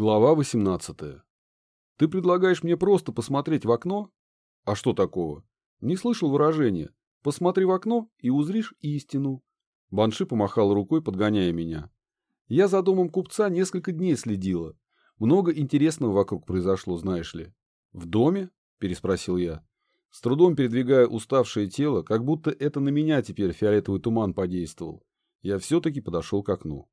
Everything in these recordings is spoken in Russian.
Глава 18. Ты предлагаешь мне просто посмотреть в окно? А что такого? Не слышал выражения. Посмотри в окно и узришь истину. Банши помахал рукой, подгоняя меня. Я за домом купца несколько дней следила. Много интересного вокруг произошло, знаешь ли. В доме? Переспросил я. С трудом передвигая уставшее тело, как будто это на меня теперь фиолетовый туман подействовал, я все-таки подошел к окну.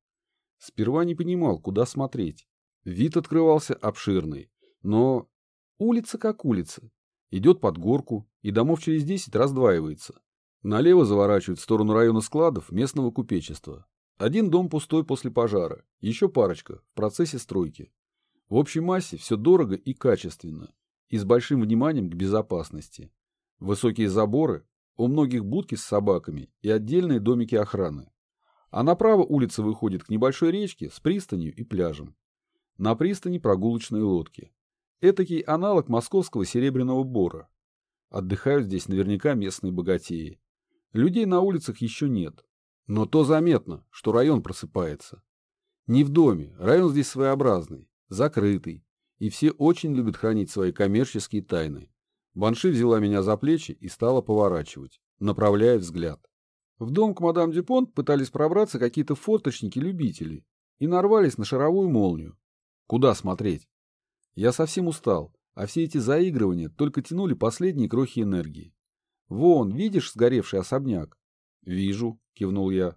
Сперва не понимал, куда смотреть. Вид открывался обширный, но улица как улица. Идет под горку, и домов через десять раздваивается. Налево заворачивает в сторону района складов местного купечества. Один дом пустой после пожара, еще парочка в процессе стройки. В общей массе все дорого и качественно, и с большим вниманием к безопасности. Высокие заборы, у многих будки с собаками и отдельные домики охраны. А направо улица выходит к небольшой речке с пристанью и пляжем. На пристани прогулочные лодки. Этакий аналог московского серебряного бора. Отдыхают здесь наверняка местные богатеи. Людей на улицах еще нет. Но то заметно, что район просыпается. Не в доме, район здесь своеобразный, закрытый, и все очень любят хранить свои коммерческие тайны. Банши взяла меня за плечи и стала поворачивать, направляя взгляд. В дом к мадам Дюпонт пытались пробраться какие-то форточники-любители и нарвались на шаровую молнию. Куда смотреть? Я совсем устал, а все эти заигрывания только тянули последние крохи энергии. Вон, видишь сгоревший особняк? Вижу, кивнул я.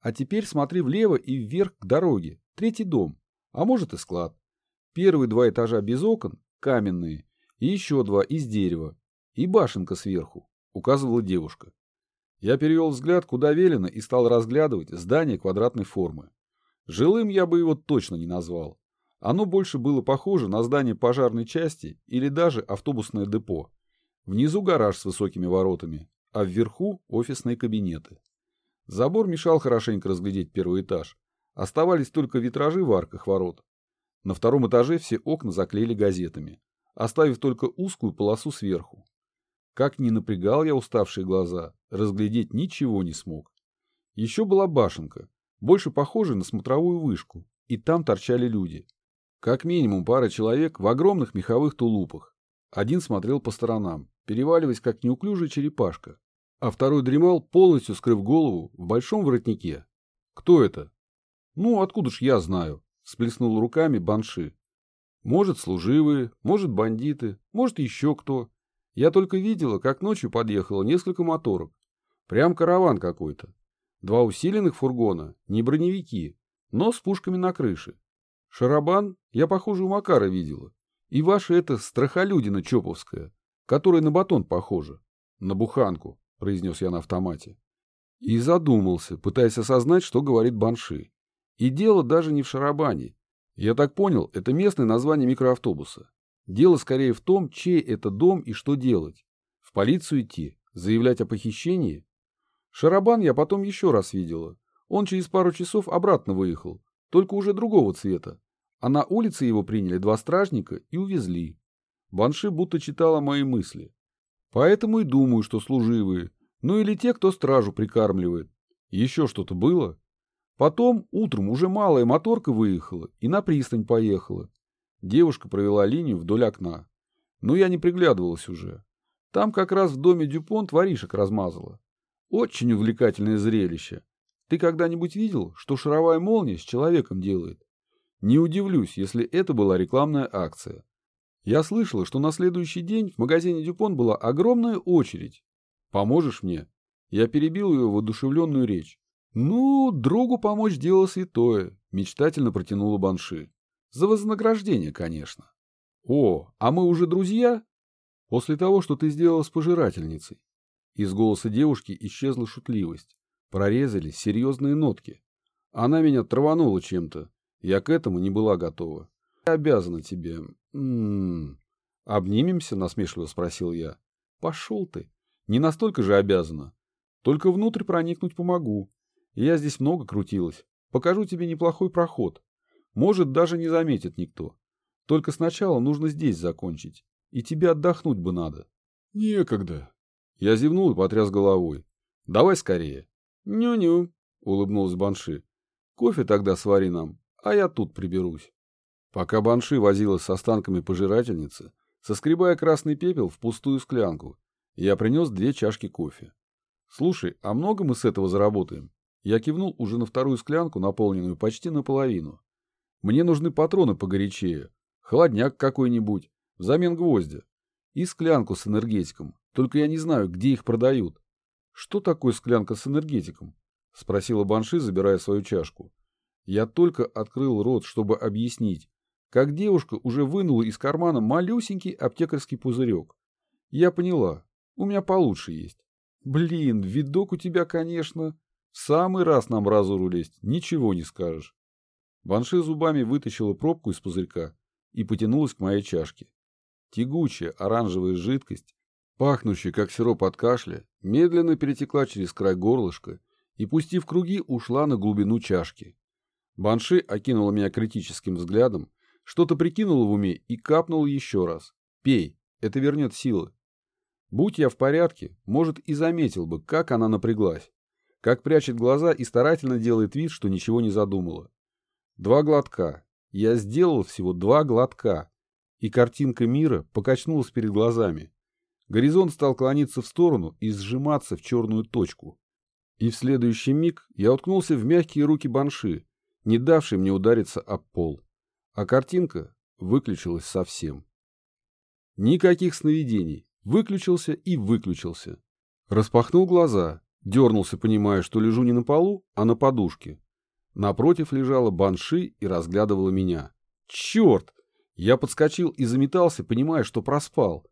А теперь смотри влево и вверх к дороге. Третий дом, а может и склад. Первые два этажа без окон, каменные, и еще два из дерева. И башенка сверху, указывала девушка. Я перевел взгляд куда велено и стал разглядывать здание квадратной формы. Жилым я бы его точно не назвал. Оно больше было похоже на здание пожарной части или даже автобусное депо. Внизу гараж с высокими воротами, а вверху офисные кабинеты. Забор мешал хорошенько разглядеть первый этаж. Оставались только витражи в арках ворот. На втором этаже все окна заклеили газетами, оставив только узкую полосу сверху. Как ни напрягал я уставшие глаза, разглядеть ничего не смог. Еще была башенка, больше похожая на смотровую вышку, и там торчали люди. Как минимум пара человек в огромных меховых тулупах. Один смотрел по сторонам, переваливаясь как неуклюжая черепашка, а второй дремал, полностью скрыв голову в большом воротнике. Кто это? Ну, откуда ж я знаю? Сплеснул руками Банши. Может, служивые, может, бандиты, может, еще кто. Я только видела, как ночью подъехало несколько моторок. Прям караван какой-то. Два усиленных фургона, не броневики, но с пушками на крыше. Шарабан я, похоже, у Макара видела. И ваша эта страхолюдина Чоповская, которая на батон похожа. На буханку, произнес я на автомате. И задумался, пытаясь осознать, что говорит Банши. И дело даже не в Шарабане. Я так понял, это местное название микроавтобуса. Дело скорее в том, чей это дом и что делать. В полицию идти, заявлять о похищении. Шарабан я потом еще раз видела. Он через пару часов обратно выехал, только уже другого цвета. А на улице его приняли два стражника и увезли. Банши будто читала мои мысли. Поэтому и думаю, что служивые. Ну или те, кто стражу прикармливает. Еще что-то было? Потом утром уже малая моторка выехала и на пристань поехала. Девушка провела линию вдоль окна. Но я не приглядывалась уже. Там как раз в доме Дюпонт воришек размазала. Очень увлекательное зрелище. Ты когда-нибудь видел, что шаровая молния с человеком делает? Не удивлюсь, если это была рекламная акция. Я слышала, что на следующий день в магазине Дюпон была огромная очередь. Поможешь мне? Я перебил ее воодушевленную речь. Ну, другу помочь дело святое, мечтательно протянула Банши. За вознаграждение, конечно. О, а мы уже друзья? После того, что ты сделала с пожирательницей. Из голоса девушки исчезла шутливость прорезались серьезные нотки. Она меня траванула чем-то. Я к этому не была готова. Я обязана тебе. М -м -м. Обнимемся? Насмешливо спросил я. Пошел ты. Не настолько же обязана. Только внутрь проникнуть помогу. Я здесь много крутилась. Покажу тебе неплохой проход. Может, даже не заметит никто. Только сначала нужно здесь закончить. И тебе отдохнуть бы надо. Некогда. Я зевнул и потряс головой. Давай скорее. «Ню-ню», — улыбнулась Банши. «Кофе тогда свари нам, а я тут приберусь». Пока Банши возилась с останками пожирательницы, соскребая красный пепел в пустую склянку, я принес две чашки кофе. «Слушай, а много мы с этого заработаем?» Я кивнул уже на вторую склянку, наполненную почти наполовину. «Мне нужны патроны погорячее, холодняк какой-нибудь, взамен гвоздя, и склянку с энергетиком, только я не знаю, где их продают». «Что такое склянка с энергетиком?» — спросила Банши, забирая свою чашку. Я только открыл рот, чтобы объяснить, как девушка уже вынула из кармана малюсенький аптекарский пузырек. Я поняла, у меня получше есть. Блин, видок у тебя, конечно. В самый раз нам разуру лезть, ничего не скажешь. Банши зубами вытащила пробку из пузырька и потянулась к моей чашке. Тягучая оранжевая жидкость, пахнущая как сироп от кашля, медленно перетекла через край горлышка и, пустив круги, ушла на глубину чашки. Банши окинула меня критическим взглядом, что-то прикинула в уме и капнула еще раз. «Пей, это вернет силы». Будь я в порядке, может, и заметил бы, как она напряглась, как прячет глаза и старательно делает вид, что ничего не задумала. Два глотка. Я сделал всего два глотка, и картинка мира покачнулась перед глазами. Горизонт стал клониться в сторону и сжиматься в черную точку. И в следующий миг я уткнулся в мягкие руки банши, не давшие мне удариться об пол. А картинка выключилась совсем. Никаких сновидений. Выключился и выключился. Распахнул глаза, дернулся, понимая, что лежу не на полу, а на подушке. Напротив лежала банши и разглядывала меня. Черт! Я подскочил и заметался, понимая, что проспал.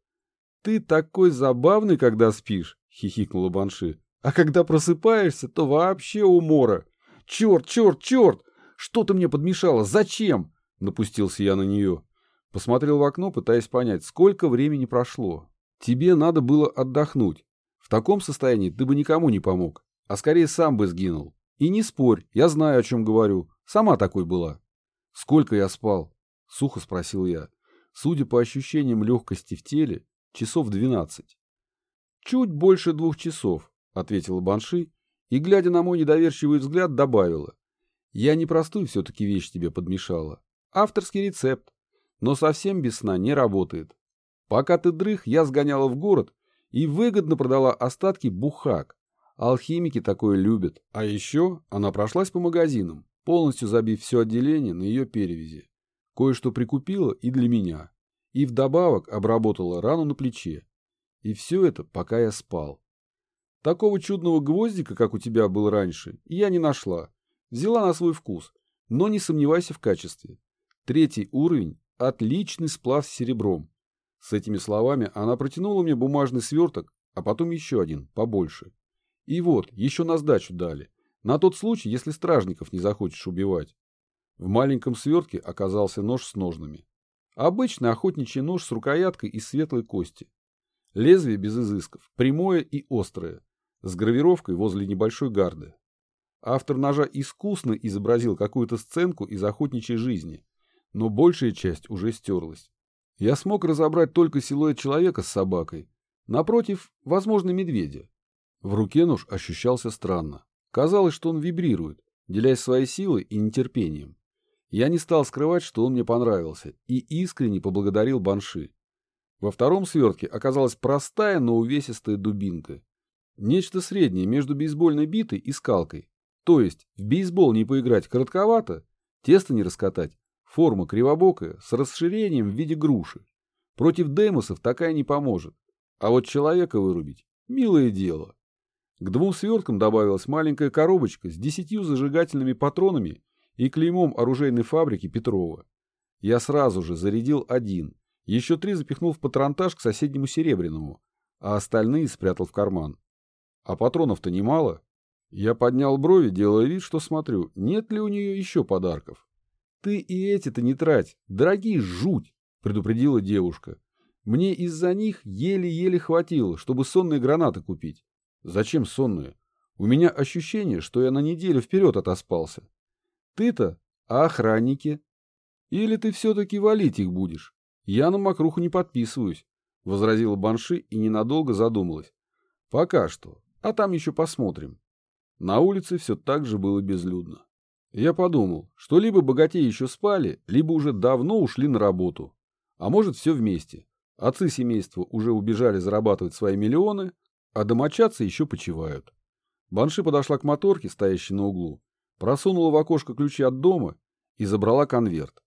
«Ты такой забавный, когда спишь!» — хихикнула банши. «А когда просыпаешься, то вообще умора! Черт, черт, черт! Что ты мне подмешала? Зачем?» — напустился я на нее. Посмотрел в окно, пытаясь понять, сколько времени прошло. Тебе надо было отдохнуть. В таком состоянии ты бы никому не помог, а скорее сам бы сгинул. И не спорь, я знаю, о чем говорю. Сама такой была. Сколько я спал? Сухо спросил я. Судя по ощущениям легкости в теле, часов двенадцать. Чуть больше двух часов, ответила Банши и, глядя на мой недоверчивый взгляд, добавила. Я непростую все-таки вещь тебе подмешала. Авторский рецепт, но совсем без сна не работает. Пока ты дрых, я сгоняла в город и выгодно продала остатки бухак. Алхимики такое любят. А еще она прошлась по магазинам, полностью забив все отделение на ее перевязи. Кое-что прикупила и для меня. И вдобавок обработала рану на плече. И все это, пока я спал. Такого чудного гвоздика, как у тебя был раньше, я не нашла. Взяла на свой вкус, но не сомневайся в качестве. Третий уровень – отличный сплав с серебром. С этими словами она протянула мне бумажный сверток, а потом еще один, побольше. И вот, еще на сдачу дали. На тот случай, если стражников не захочешь убивать. В маленьком свертке оказался нож с ножнами. Обычный охотничий нож с рукояткой из светлой кости. Лезвие без изысков, прямое и острое, с гравировкой возле небольшой гарды. Автор ножа искусно изобразил какую-то сценку из охотничьей жизни, но большая часть уже стерлась. Я смог разобрать только силуэт человека с собакой. Напротив, возможно, медведя. В руке нож ощущался странно. Казалось, что он вибрирует, делясь своей силой и нетерпением. Я не стал скрывать, что он мне понравился, и искренне поблагодарил Банши. Во втором свертке оказалась простая, но увесистая дубинка. Нечто среднее между бейсбольной битой и скалкой. То есть, в бейсбол не поиграть коротковато, тесто не раскатать, Форма кривобокая, с расширением в виде груши. Против демосов такая не поможет. А вот человека вырубить – милое дело. К двум сверткам добавилась маленькая коробочка с десятью зажигательными патронами и клеймом оружейной фабрики Петрова. Я сразу же зарядил один, еще три запихнул в патронтаж к соседнему серебряному, а остальные спрятал в карман. А патронов-то немало. Я поднял брови, делая вид, что смотрю, нет ли у нее еще подарков. «Ты и эти-то не трать, дорогие жуть!» — предупредила девушка. «Мне из-за них еле-еле хватило, чтобы сонные гранаты купить». «Зачем сонные? У меня ощущение, что я на неделю вперед отоспался». «Ты-то? А охранники?» «Или ты все-таки валить их будешь? Я на мокруху не подписываюсь», — возразила Банши и ненадолго задумалась. «Пока что, а там еще посмотрим». На улице все так же было безлюдно. Я подумал, что либо богатеи еще спали, либо уже давно ушли на работу. А может, все вместе. Отцы семейства уже убежали зарабатывать свои миллионы, а домочадцы еще почивают. Банши подошла к моторке, стоящей на углу, просунула в окошко ключи от дома и забрала конверт.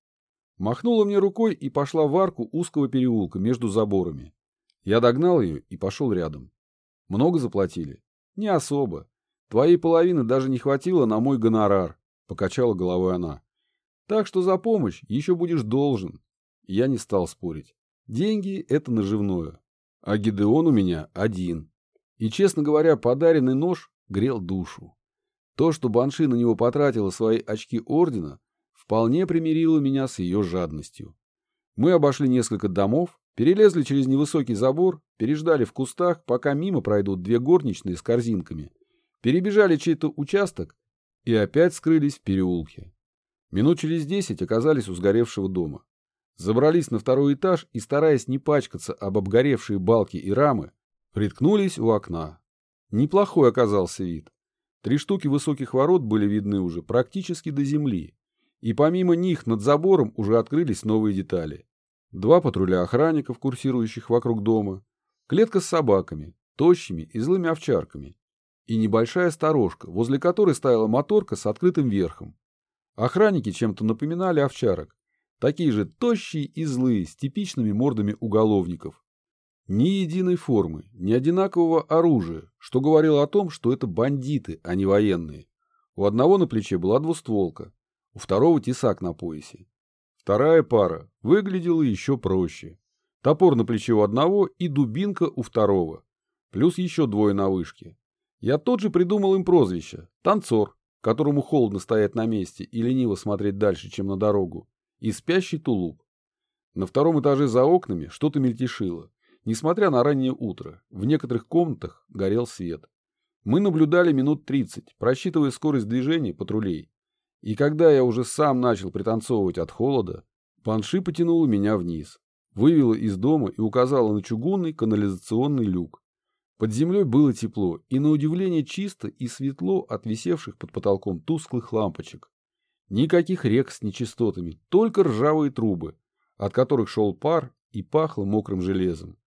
Махнула мне рукой и пошла в арку узкого переулка между заборами. Я догнал ее и пошел рядом. Много заплатили? Не особо. Твоей половины даже не хватило на мой гонорар, покачала головой она. Так что за помощь еще будешь должен. Я не стал спорить. Деньги – это наживное. А Гидеон у меня один. И, честно говоря, подаренный нож грел душу. То, что Банши на него потратила свои очки ордена, вполне примирило меня с ее жадностью. Мы обошли несколько домов, перелезли через невысокий забор, переждали в кустах, пока мимо пройдут две горничные с корзинками, перебежали чей-то участок и опять скрылись в переулке. Минут через десять оказались у сгоревшего дома. Забрались на второй этаж и, стараясь не пачкаться об обгоревшие балки и рамы, приткнулись у окна. Неплохой оказался вид. Три штуки высоких ворот были видны уже практически до земли, и помимо них над забором уже открылись новые детали. Два патруля охранников, курсирующих вокруг дома, клетка с собаками, тощими и злыми овчарками, и небольшая сторожка, возле которой стояла моторка с открытым верхом. Охранники чем-то напоминали овчарок, такие же тощие и злые, с типичными мордами уголовников. Ни единой формы, ни одинакового оружия, что говорило о том, что это бандиты, а не военные. У одного на плече была двустволка, у второго тесак на поясе. Вторая пара выглядела еще проще. Топор на плече у одного и дубинка у второго. Плюс еще двое на вышке. Я тот же придумал им прозвище – танцор, которому холодно стоять на месте и лениво смотреть дальше, чем на дорогу, и спящий тулуп. На втором этаже за окнами что-то мельтешило. Несмотря на раннее утро, в некоторых комнатах горел свет. Мы наблюдали минут 30, просчитывая скорость движения патрулей. И когда я уже сам начал пританцовывать от холода, Панши потянула меня вниз, вывела из дома и указала на чугунный канализационный люк. Под землей было тепло и, на удивление, чисто и светло от висевших под потолком тусклых лампочек. Никаких рек с нечистотами, только ржавые трубы, от которых шел пар и пахло мокрым железом.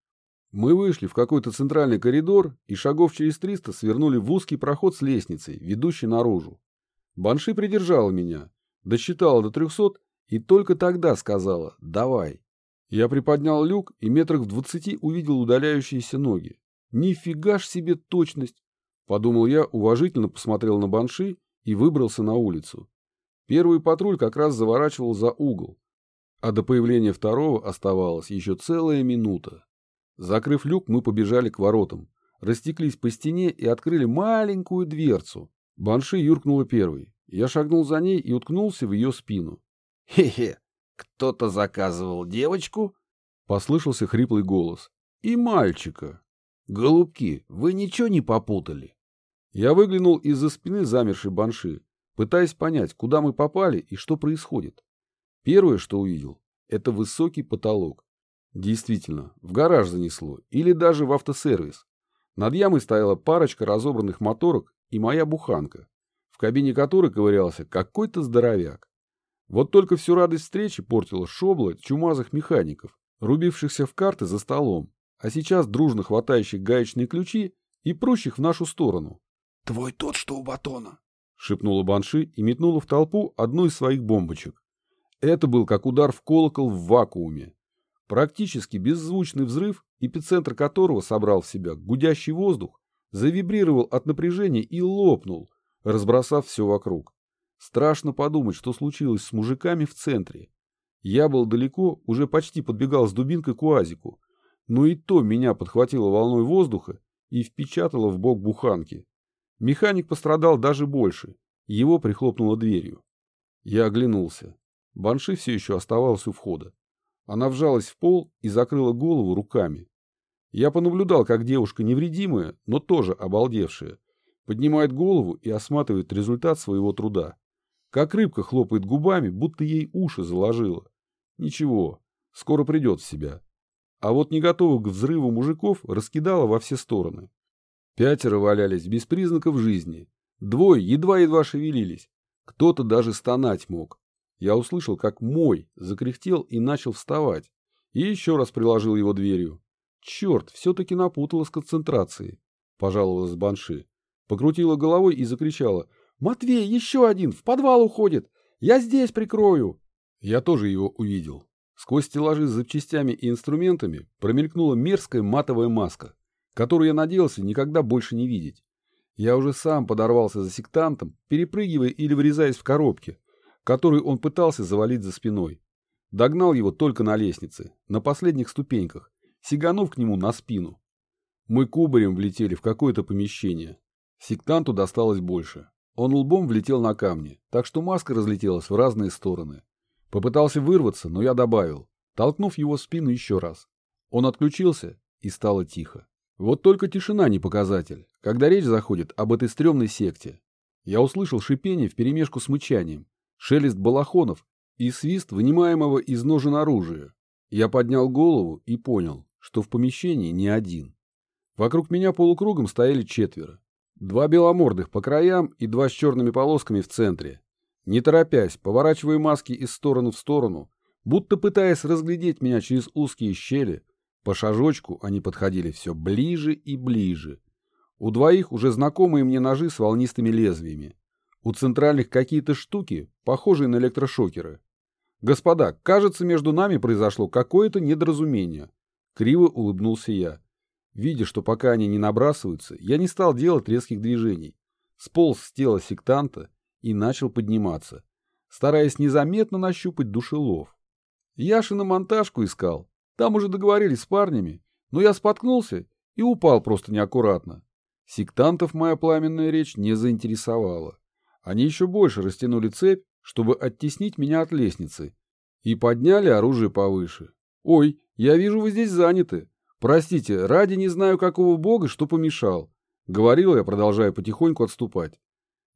Мы вышли в какой-то центральный коридор и шагов через триста свернули в узкий проход с лестницей, ведущий наружу. Банши придержала меня, досчитала до трехсот и только тогда сказала «давай». Я приподнял люк и метрах в двадцати увидел удаляющиеся ноги. Нифига ж себе точность! Подумал я, уважительно посмотрел на банши и выбрался на улицу. Первый патруль как раз заворачивал за угол, а до появления второго оставалась еще целая минута. Закрыв люк, мы побежали к воротам, растеклись по стене и открыли маленькую дверцу. Банши юркнула первой. Я шагнул за ней и уткнулся в ее спину. «Хе-хе, кто-то заказывал девочку?» Послышался хриплый голос. «И мальчика». «Голубки, вы ничего не попутали?» Я выглянул из-за спины замершей банши, пытаясь понять, куда мы попали и что происходит. Первое, что увидел, это высокий потолок. Действительно, в гараж занесло или даже в автосервис. Над ямой стояла парочка разобранных моторок и моя буханка, в кабине которой ковырялся какой-то здоровяк. Вот только всю радость встречи портила шобла чумазых механиков, рубившихся в карты за столом а сейчас дружно хватающих гаечные ключи и прущих в нашу сторону. «Твой тот, что у батона!» — шепнула Банши и метнула в толпу одну из своих бомбочек. Это был как удар в колокол в вакууме. Практически беззвучный взрыв, эпицентр которого собрал в себя гудящий воздух, завибрировал от напряжения и лопнул, разбросав все вокруг. Страшно подумать, что случилось с мужиками в центре. Я был далеко, уже почти подбегал с дубинкой к уазику, но и то меня подхватило волной воздуха и впечатало в бок буханки. Механик пострадал даже больше, его прихлопнуло дверью. Я оглянулся. Банши все еще оставалась у входа. Она вжалась в пол и закрыла голову руками. Я понаблюдал, как девушка невредимая, но тоже обалдевшая, поднимает голову и осматривает результат своего труда. Как рыбка хлопает губами, будто ей уши заложило. Ничего, скоро придет в себя а вот не готовых к взрыву мужиков раскидало во все стороны. Пятеро валялись без признаков жизни, двое едва-едва шевелились, Кто-то даже стонать мог. Я услышал, как мой закряхтел и начал вставать. И еще раз приложил его дверью. Черт, все-таки напутала с концентрацией, пожаловалась Банши. Покрутила головой и закричала. «Матвей, еще один! В подвал уходит! Я здесь прикрою!» Я тоже его увидел. Сквозь стеллажи с запчастями и инструментами промелькнула мерзкая матовая маска, которую я надеялся никогда больше не видеть. Я уже сам подорвался за сектантом, перепрыгивая или врезаясь в коробки, которые он пытался завалить за спиной. Догнал его только на лестнице, на последних ступеньках, сиганув к нему на спину. Мы кубарем влетели в какое-то помещение. Сектанту досталось больше. Он лбом влетел на камни, так что маска разлетелась в разные стороны. Попытался вырваться, но я добавил, толкнув его в спину еще раз. Он отключился, и стало тихо. Вот только тишина не показатель, когда речь заходит об этой стрёмной секте. Я услышал шипение вперемешку с мычанием, шелест балахонов и свист вынимаемого из ножен оружия. Я поднял голову и понял, что в помещении не один. Вокруг меня полукругом стояли четверо. Два беломордых по краям и два с черными полосками в центре. Не торопясь, поворачивая маски из стороны в сторону, будто пытаясь разглядеть меня через узкие щели, по шажочку они подходили все ближе и ближе. У двоих уже знакомые мне ножи с волнистыми лезвиями. У центральных какие-то штуки, похожие на электрошокеры. Господа, кажется, между нами произошло какое-то недоразумение. Криво улыбнулся я. Видя, что пока они не набрасываются, я не стал делать резких движений. Сполз с тела сектанта и начал подниматься, стараясь незаметно нащупать душелов. Яши на монтажку искал. Там уже договорились с парнями, но я споткнулся и упал просто неаккуратно. Сектантов моя пламенная речь не заинтересовала. Они еще больше растянули цепь, чтобы оттеснить меня от лестницы, и подняли оружие повыше. «Ой, я вижу, вы здесь заняты. Простите, ради не знаю какого бога, что помешал», — говорил я, продолжая потихоньку отступать.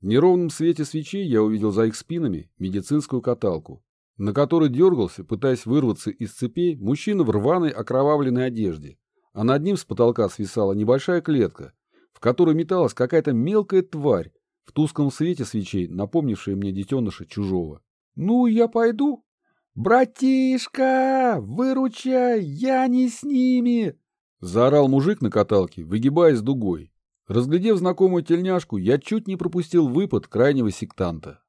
В неровном свете свечей я увидел за их спинами медицинскую каталку, на которой дергался, пытаясь вырваться из цепей, мужчина в рваной окровавленной одежде, а над ним с потолка свисала небольшая клетка, в которой металась какая-то мелкая тварь, в тусклом свете свечей, напомнившая мне детеныша чужого. «Ну, я пойду?» «Братишка, выручай, я не с ними!» Заорал мужик на каталке, выгибаясь дугой. Разглядев знакомую тельняшку, я чуть не пропустил выпад крайнего сектанта.